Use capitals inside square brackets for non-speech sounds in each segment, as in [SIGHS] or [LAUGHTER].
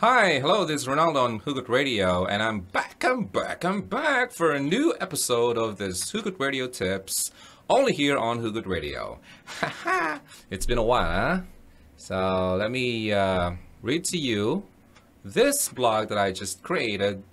Hi, hello, this is Ronaldo on Hugot Radio, and I'm back, I'm back, I'm back for a new episode of this Hugot Radio Tips, only here on Hugot Radio. [LAUGHS] It's been a while, huh? So let me uh, read to you this blog that I just created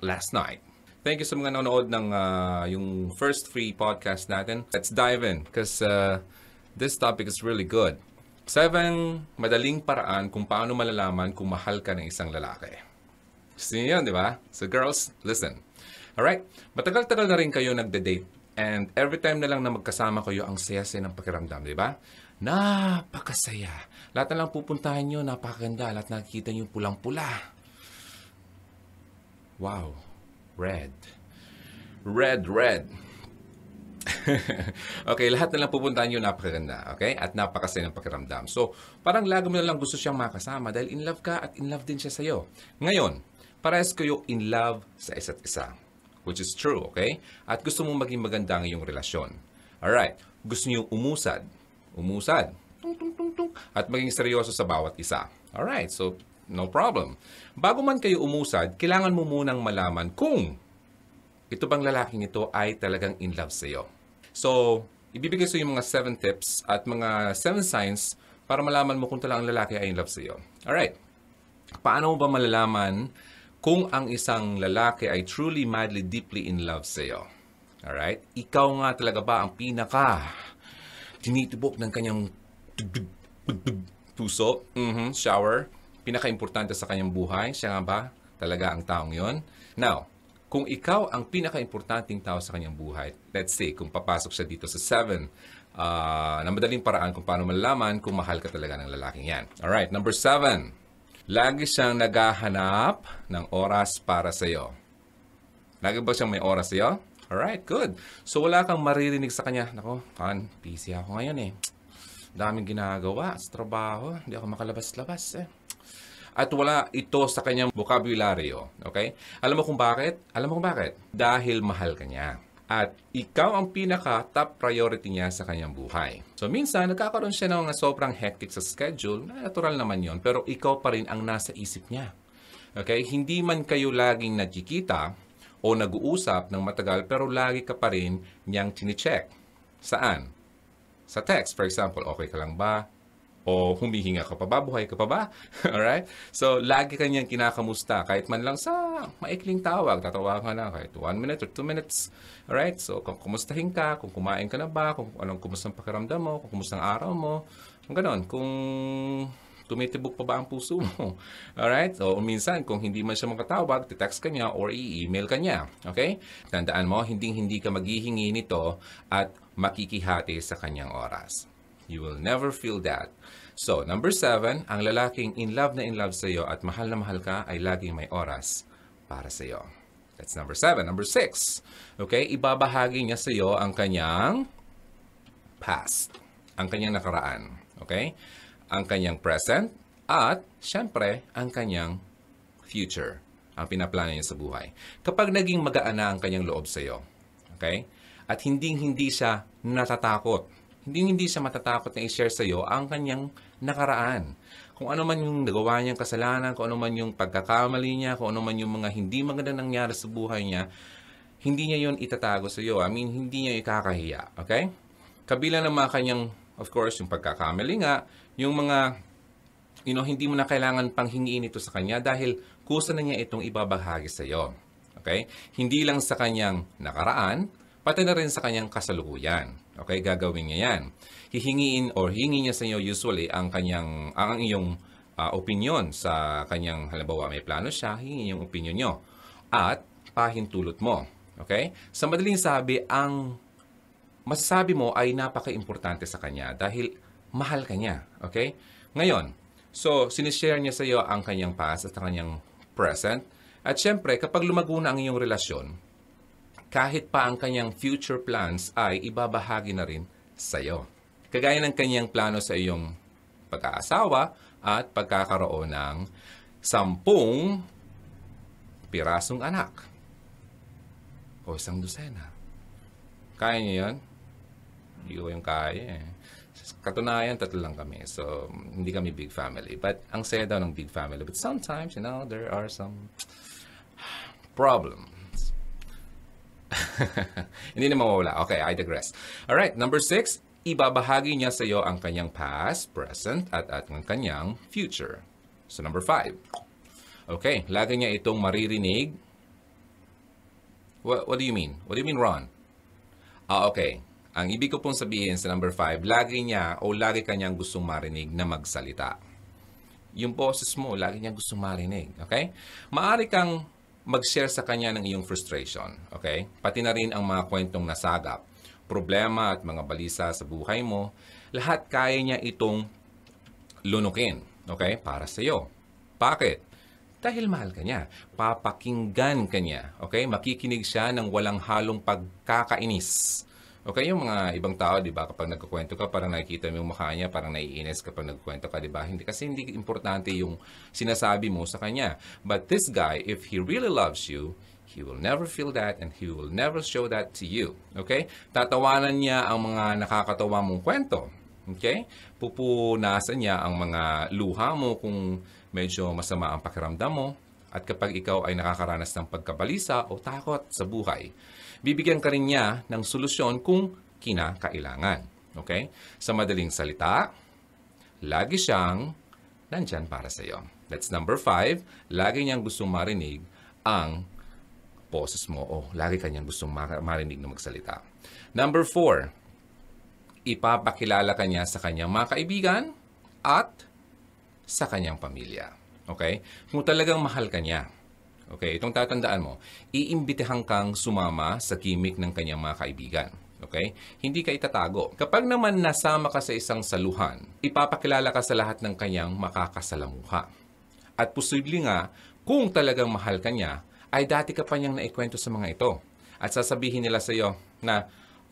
last night. Thank you sa mga nanonood ng uh, first free podcast natin. Let's dive in because uh, this topic is really good. Seven madaling paraan kung paano malalaman kung mahal ka ng isang lalaki. Gusto niyo yun, di ba? So girls, listen. Alright? Matagal-tagal na rin kayo nagde-date. And every time na lang na magkasama kayo, ang saya-saya ng pakiramdam, di ba? Napakasaya. Lahat na lang pupuntahan nyo, napakaganda. Lahat nakikita nyo pulang-pula. Wow. Red. Red, red. [LAUGHS] okay, lahat na lang pupuntahan nyo napakaganda, okay? At napakasaya ng pakiramdam. So, parang lagi mo na lang gusto siyang makasama dahil in love ka at in love din siya sa'yo. Ngayon, parehas kayo in love sa isa't isa. Which is true, okay? At gusto mong maging maganda ang iyong relasyon. Alright, gusto niyo umusad. Umusad. Tung, tung, tung, tung. At maging seryoso sa bawat isa. Alright, so no problem. Bago man kayo umusad, kailangan mo munang malaman kung ito bang lalaking ito ay talagang in love sa iyo. So, ibibigay sa iyo mga 7 tips at mga 7 signs para malaman mo kung talagang lalaki ay in love sa iyo. Alright. Paano mo ba malalaman kung ang isang lalaki ay truly, madly, deeply in love sa iyo? Alright? Ikaw nga talaga ba ang pinaka tinitibok ng kanyang puso? Mm-hmm, shower? Pinaka-importante sa kanyang buhay? Siya nga ba talaga ang taong yon? Now, kung ikaw ang pinaka-importanting tao sa kanyang buhay, let's say, kung papasok siya dito sa 7, uh, na madaling paraan kung paano malalaman kung mahal ka talaga ng lalaking yan. Alright, number 7. Lagi siyang naghahanap ng oras para sa iyo. Lagi ba siyang may oras sa iyo? Alright, good. So wala kang maririnig sa kanya. Nako, kan, busy ako ngayon eh. Daming ginagawa sa trabaho. Hindi ako makalabas-labas eh at wala ito sa kanyang vocabulary. Okay? Alam mo kung bakit? Alam mo kung bakit? Dahil mahal ka niya. At ikaw ang pinaka top priority niya sa kanyang buhay. So minsan, nagkakaroon siya ng sobrang hectic sa schedule. Natural naman yon Pero ikaw pa rin ang nasa isip niya. Okay? Hindi man kayo laging nagkikita o nag-uusap ng matagal pero lagi ka pa rin niyang chinecheck. Saan? Sa text, for example, okay ka lang ba? O humihinga ka pa ba? Buhay ka pa ba? [LAUGHS] Alright? So, lagi kanyang kinakamusta. Kahit man lang sa maikling tawag, tatawagan ka na kahit 1 minute or 2 minutes. Alright? So, kung kumustahin ka, kung kumain ka na ba, kung anong kumusta ang pakiramdam mo, kung kumusta ang araw mo, kung ganon. Kung tumitibok pa ba ang puso mo. [LAUGHS] Alright? So, minsan, kung hindi man siya makatawag, text ka niya or i-email ka niya. Okay? Tandaan mo, hindi-hindi ka maghihingi nito at makikihati sa kanyang oras. You will never feel that. So, number seven, ang lalaking in love na in love sa iyo at mahal na mahal ka ay laging may oras para sa iyo. That's number seven. Number six, okay, ibabahagi niya sa iyo ang kanyang past, ang kanyang nakaraan, okay? Ang kanyang present at, syempre, ang kanyang future, ang pinaplano niya sa buhay. Kapag naging magaan na ang kanyang loob sa iyo, okay? At hindi-hindi siya natatakot hindi hindi siya matatakot na i-share sa iyo ang kanyang nakaraan. Kung ano man yung nagawa niyang kasalanan, kung ano man yung pagkakamali niya, kung ano man yung mga hindi maganda nangyari sa buhay niya, hindi niya yon itatago sa iyo. I mean, hindi niya ikakahiya. Okay? Kabila ng mga kanyang, of course, yung pagkakamali nga, yung mga, you know, hindi mo na kailangan pang hingiin ito sa kanya dahil kusa na niya itong ibabahagi sa iyo. Okay? Hindi lang sa kanyang nakaraan, pati na rin sa kanyang kasalukuyan. Okay, gagawin niya yan. Hihingiin or hingi niya sa inyo usually ang kanyang ang iyong uh, opinion sa kanyang halimbawa may plano siya, hingi yung opinion niyo at pahintulot mo. Okay? Sa madaling sabi, ang masasabi mo ay napaka-importante sa kanya dahil mahal ka niya. Okay? Ngayon, so sinishare niya sa iyo ang kanyang past at ang kanyang present. At syempre, kapag lumago na ang iyong relasyon, kahit pa ang kanyang future plans ay ibabahagi na rin sa iyo. Kagaya ng kanyang plano sa iyong pag-aasawa at pagkakaroon ng sampung pirasong anak o isang dosena. Kaya niyo yan? Hindi ko yung kaya eh. Katunayan, tatlo lang kami. So, hindi kami big family. But, ang saya daw ng big family. But sometimes, you know, there are some problems. [LAUGHS] hindi na mawawala. Okay, I digress. Alright, number six, ibabahagi niya sa iyo ang kanyang past, present, at at ang kanyang future. So, number five. Okay, lagi niya itong maririnig. What, what do you mean? What do you mean, Ron? Ah, okay. Ang ibig ko pong sabihin sa number 5, lagi niya o lagi kanyang gustong marinig na magsalita. Yung boses mo, lagi niya gustong marinig. Okay? Maari kang mag-share sa kanya ng iyong frustration. Okay? Pati na rin ang mga kwentong nasagap, problema at mga balisa sa buhay mo, lahat kaya niya itong lunukin. Okay? Para sa iyo. Bakit? Dahil mahal ka niya. Papakinggan ka niya. Okay? Makikinig siya ng walang halong pagkakainis. Okay, yung mga ibang tao, di ba, kapag nagkukwento ka, parang nakikita mo yung mukha niya, parang naiinis kapag nagkukwento ka, di ba? Hindi, kasi hindi importante yung sinasabi mo sa kanya. But this guy, if he really loves you, he will never feel that and he will never show that to you. Okay? Tatawanan niya ang mga nakakatawa mong kwento. Okay? Pupunasan niya ang mga luha mo kung medyo masama ang pakiramdam mo. At kapag ikaw ay nakakaranas ng pagkabalisa o takot sa buhay, bibigyan ka rin niya ng solusyon kung kinakailangan. Okay? Sa madaling salita, lagi siyang nandyan para sa iyo. That's number five. Lagi niyang gustong marinig ang boses mo o lagi kanyang gustong marinig na magsalita. Number four, ipapakilala ka niya sa kanyang mga kaibigan at sa kanyang pamilya. Okay? Kung talagang mahal ka niya, okay, itong tatandaan mo, iimbitahan kang sumama sa kimik ng kanyang mga kaibigan. Okay? Hindi ka itatago. Kapag naman nasama ka sa isang saluhan, ipapakilala ka sa lahat ng kanyang makakasalamuha. At posible nga, kung talagang mahal ka niya, ay dati ka pa niyang naikwento sa mga ito. At sasabihin nila sa iyo na,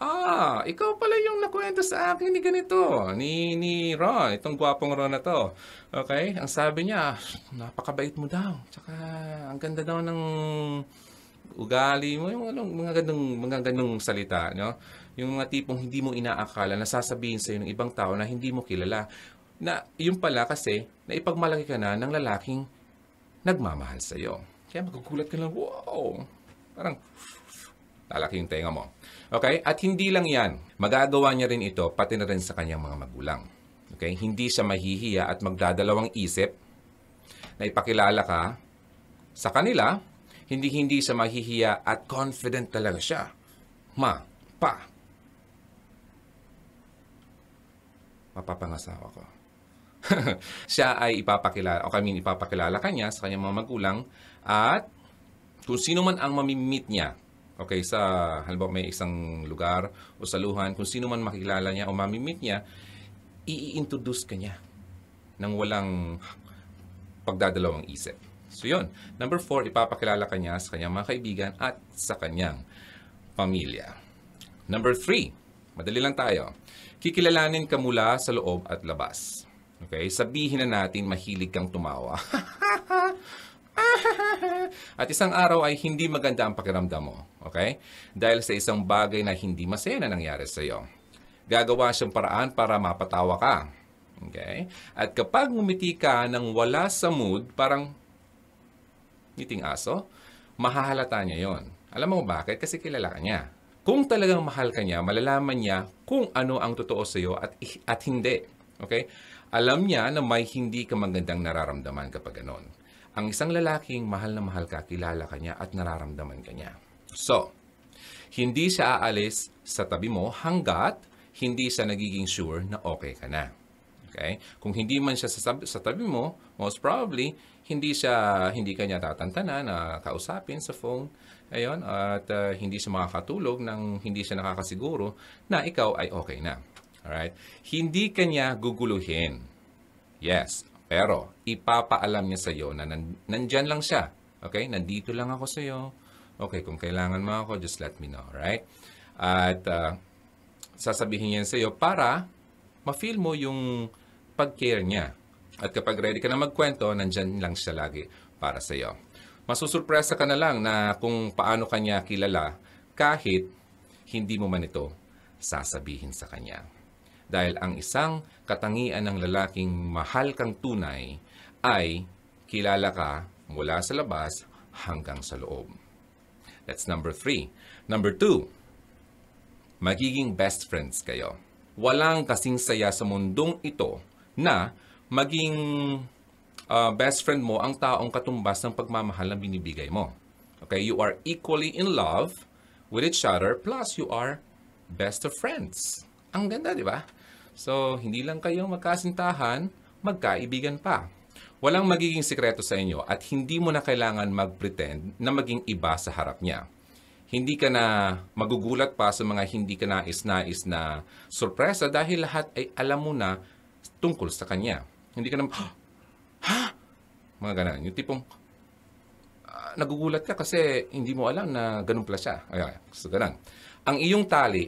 Ah, ikaw pala yung nakwento sa akin ni ganito, ni, ni Ron, itong gwapong Ron na to. Okay? Ang sabi niya, napakabait mo daw. Tsaka, ang ganda daw ng ugali mo, yung ano, mga ganung mga ganung salita, no? Yung mga tipong hindi mo inaakala na sasabihin sa ng ibang tao na hindi mo kilala. Na yung pala kasi, na ipagmalaki ka na ng lalaking nagmamahal sa iyo. Kaya magugulat ka lang, wow! Parang, lalaki yung tenga mo. Okay? At hindi lang yan. Magagawa niya rin ito pati na rin sa kanyang mga magulang. Okay? Hindi siya mahihiya at magdadalawang isip na ipakilala ka sa kanila. Hindi-hindi siya mahihiya at confident talaga siya. Ma, pa. Mapapangasawa ko. [LAUGHS] siya ay ipapakilala, o kami ipapakilala kanya sa kanyang mga magulang at kung sino man ang mamimit niya Okay, sa halimbawa may isang lugar o saluhan, kung sino man makilala niya o mamimit niya, i-introduce ka niya nang walang pagdadalawang isip. So yun. Number four, ipapakilala ka niya sa kanyang mga kaibigan at sa kanyang pamilya. Number three, madali lang tayo. Kikilalanin ka mula sa loob at labas. Okay? Sabihin na natin mahilig kang tumawa. [LAUGHS] At isang araw ay hindi maganda ang pakiramdam mo. Okay? Dahil sa isang bagay na hindi masaya na nangyari sa iyo. Gagawa siyang paraan para mapatawa ka. Okay? At kapag ngumiti ka nang wala sa mood, parang ngiting aso, mahahalata niya yon. Alam mo bakit? Kasi kilala ka niya. Kung talagang mahal ka niya, malalaman niya kung ano ang totoo sa iyo at, at hindi. Okay? Alam niya na may hindi ka magandang nararamdaman kapag ganon. Ang isang lalaking mahal na mahal ka, kilala ka niya at nararamdaman ka niya. So, hindi siya aalis sa tabi mo hanggat hindi siya nagiging sure na okay ka na. Okay? Kung hindi man siya sa, sa tabi mo, most probably, hindi siya hindi kanya tatantana na kausapin sa phone. Ayun, at uh, hindi siya makakatulog nang hindi siya nakakasiguro na ikaw ay okay na. Alright? Hindi kanya guguluhin. Yes, pero ipapaalam niya sa iyo na nan- nandyan lang siya. Okay? Nandito lang ako sa iyo. Okay, kung kailangan mo ako, just let me know. Right? At uh, sasabihin niya sa iyo para ma-feel mo yung pag-care niya. At kapag ready ka na magkwento, nandyan lang siya lagi para sa iyo. Masusurpresa ka na lang na kung paano kanya kilala kahit hindi mo man ito sasabihin sa kanya. Dahil ang isang katangian ng lalaking mahal kang tunay ay kilala ka mula sa labas hanggang sa loob. That's number three. Number two, magiging best friends kayo. Walang kasing saya sa mundong ito na maging uh, best friend mo ang taong katumbas ng pagmamahal na binibigay mo. Okay, you are equally in love with each other plus you are best of friends. Ang ganda, di ba? So, hindi lang kayo magkasintahan, magkaibigan pa. Walang magiging sikreto sa inyo at hindi mo na kailangan mag-pretend na maging iba sa harap niya. Hindi ka na magugulat pa sa mga hindi ka nais-nais na sorpresa dahil lahat ay alam mo na tungkol sa kanya. Hindi ka na, ha? Mga ganun. Yung tipong, uh, nagugulat ka kasi hindi mo alam na ganun pala siya. Ay, so ganun. Ang iyong tali,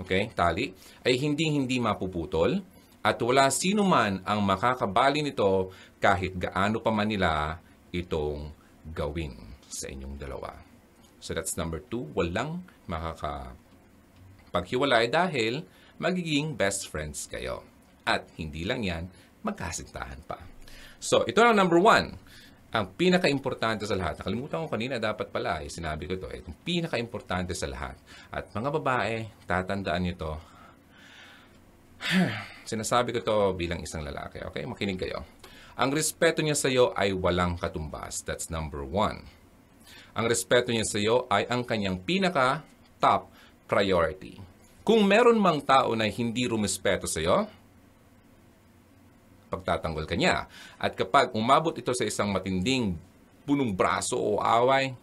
okay, tali, ay hindi-hindi mapuputol at wala sino man ang makakabali nito kahit gaano pa man nila itong gawin sa inyong dalawa. So that's number two, walang makakapaghiwalay dahil magiging best friends kayo. At hindi lang yan, magkasintahan pa. So ito na number one, ang pinaka-importante sa lahat. Nakalimutan ko kanina, dapat pala, eh, sinabi ko eh, itong pinaka-importante sa lahat. At mga babae, tatandaan nyo to. [SIGHS] Sinasabi ko to bilang isang lalaki. Okay, makinig kayo. Ang respeto niya sa iyo ay walang katumbas. That's number one. Ang respeto niya sa iyo ay ang kanyang pinaka top priority. Kung meron mang tao na hindi rumespeto sa iyo, pagtatanggol ka niya. At kapag umabot ito sa isang matinding punong braso o away,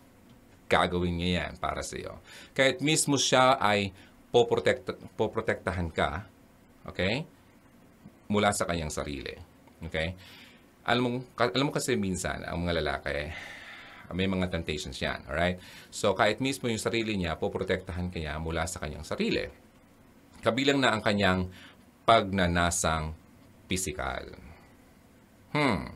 gagawin niya yan para sa iyo. Kahit mismo siya ay poprotekta, poprotektahan ka, okay, mula sa kanyang sarili. Okay? alam mo, alam mo kasi minsan, ang mga lalaki, may mga temptations yan. Alright? So, kahit mismo yung sarili niya, poprotektahan kanya mula sa kanyang sarili. Kabilang na ang kanyang pagnanasang pisikal. Hmm.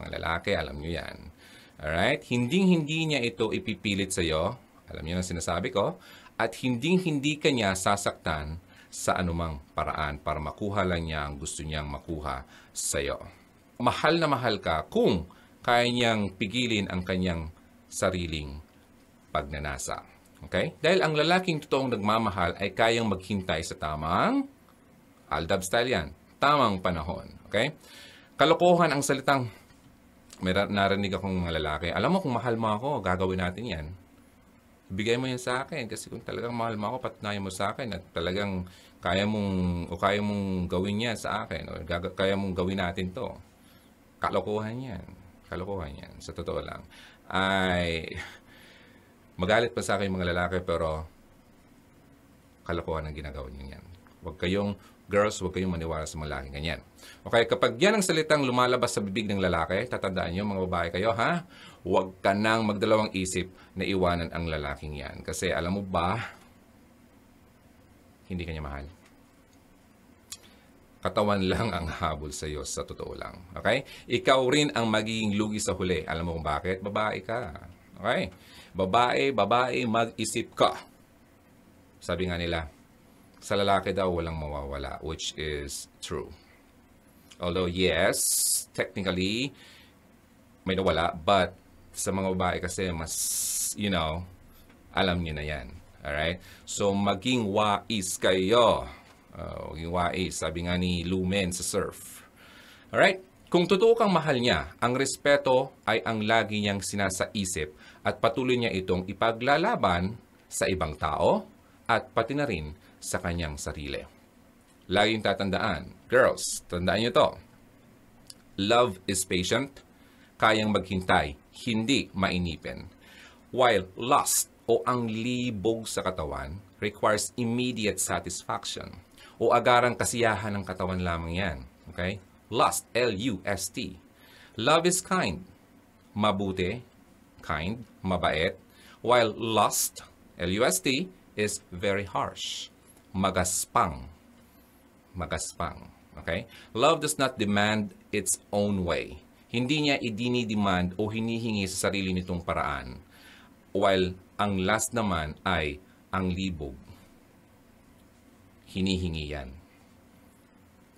Mga lalaki, alam nyo yan. Alright? Hinding-hindi niya ito ipipilit sa iyo. Alam niyo ang sinasabi ko. At hinding-hindi kanya sasaktan sa anumang paraan para makuha lang niya ang gusto niyang makuha sa iyo mahal na mahal ka kung kaya niyang pigilin ang kanyang sariling pagnanasa. Okay? Dahil ang lalaking totoong nagmamahal ay kayang maghintay sa tamang Aldab style yan. Tamang panahon. Okay? Kalokohan ang salitang may narinig akong mga lalaki. Alam mo, kung mahal mo ako, gagawin natin yan. Bigay mo yan sa akin kasi kung talagang mahal mo ako, patunayan mo sa akin at talagang kaya mong o kaya mong gawin yan sa akin o kaya mong gawin natin to kalokohan yan. Kalokohan yan. Sa totoo lang. Ay, [LAUGHS] magalit pa sa akin mga lalaki pero kalokohan ang ginagawa niyo yan. Huwag kayong, girls, huwag kayong maniwala sa mga lalaking ganyan. Okay, kapag yan ang salitang lumalabas sa bibig ng lalaki, tatandaan niyo mga babae kayo, ha? Huwag ka nang magdalawang isip na iwanan ang lalaking yan. Kasi alam mo ba, hindi kanya mahal katawan lang ang habol sa iyo sa totoo lang. Okay? Ikaw rin ang magiging lugi sa huli. Alam mo kung bakit? Babae ka. Okay? Babae, babae, mag-isip ka. Sabi nga nila, sa lalaki daw walang mawawala, which is true. Although yes, technically, may nawala, but sa mga babae kasi mas, you know, alam niyo na yan. Alright? So, maging wais kayo. Uh, yung YA, sabi nga ni Lumen sa surf. Alright? Kung totoo kang mahal niya, ang respeto ay ang lagi niyang sinasaisip at patuloy niya itong ipaglalaban sa ibang tao at pati na rin sa kanyang sarili. Laging tatandaan, girls, tandaan niyo to. Love is patient, kayang maghintay, hindi mainipin. While lust o ang libog sa katawan requires immediate satisfaction o agarang kasiyahan ng katawan lamang yan. Okay? Lust, L-U-S-T. Love is kind. Mabuti, kind, mabait. While lust, L-U-S-T, is very harsh. Magaspang. Magaspang. Okay? Love does not demand its own way. Hindi niya idini-demand o hinihingi sa sarili nitong paraan. While ang last naman ay ang libog hinihingi yan.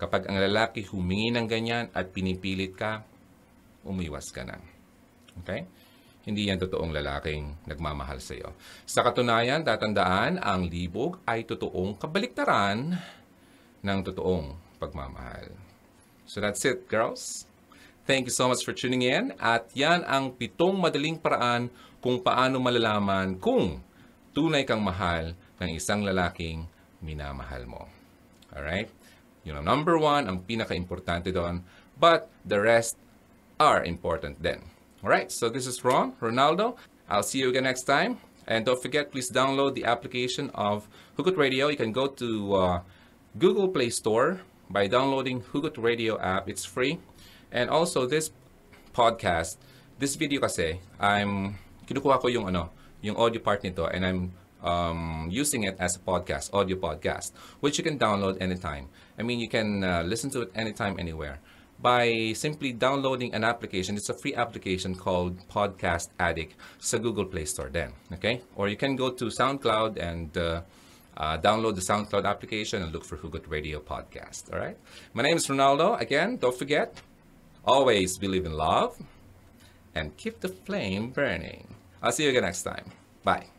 Kapag ang lalaki humingi ng ganyan at pinipilit ka, umiwas ka na. Okay? Hindi yan totoong lalaking nagmamahal sa iyo. Sa katunayan, tatandaan, ang libog ay totoong kabaliktaran ng totoong pagmamahal. So that's it, girls. Thank you so much for tuning in. At yan ang pitong madaling paraan kung paano malalaman kung tunay kang mahal ng isang lalaking minamahal mo. Alright? Yun ang number one, ang pinaka-importante doon. But the rest are important then. Alright, so this is Ron, Ronaldo. I'll see you again next time. And don't forget, please download the application of Hugot Radio. You can go to uh, Google Play Store by downloading Hugot Radio app. It's free. And also, this podcast, this video kasi, I'm, kinukuha ko yung ano, yung audio part nito and I'm um, using it as a podcast, audio podcast, which you can download anytime. I mean, you can uh, listen to it anytime, anywhere by simply downloading an application. It's a free application called Podcast Addict sa Google Play Store then, okay? Or you can go to SoundCloud and uh, uh, download the SoundCloud application and look for Hugot Radio Podcast, all right? My name is Ronaldo. Again, don't forget, always believe in love and keep the flame burning. I'll see you again next time. Bye.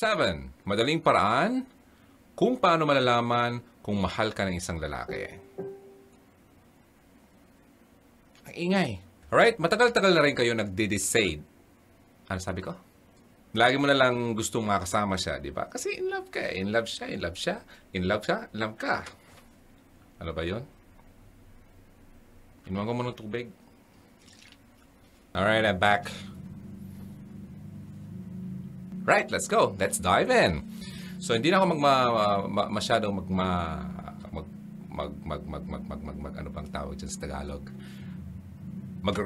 7. Madaling paraan kung paano malalaman kung mahal ka ng isang lalaki. Ang ingay. Alright, matagal-tagal na rin kayo nagde-decide. Ano sabi ko? Lagi mo na lang gustong makasama siya, di ba? Kasi in love ka eh. In love siya, in love siya. In love siya, in love ka. Ano ba yun? Inuwan ko mo ng tubig. Alright, I'm back. Right, let's go. Let's dive in. So hindi na ako magma ma, masyadong magma mag mag mag mag mag mag, mag, mag ano bang tawag diyan sa Tagalog? Mag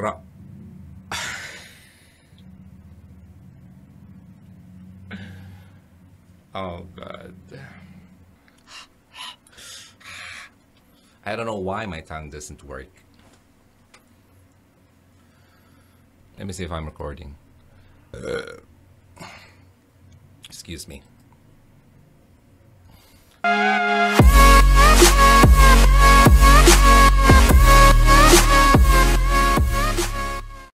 Oh god. I don't know why my tongue doesn't work. Let me see if I'm recording. Uh, excuse me.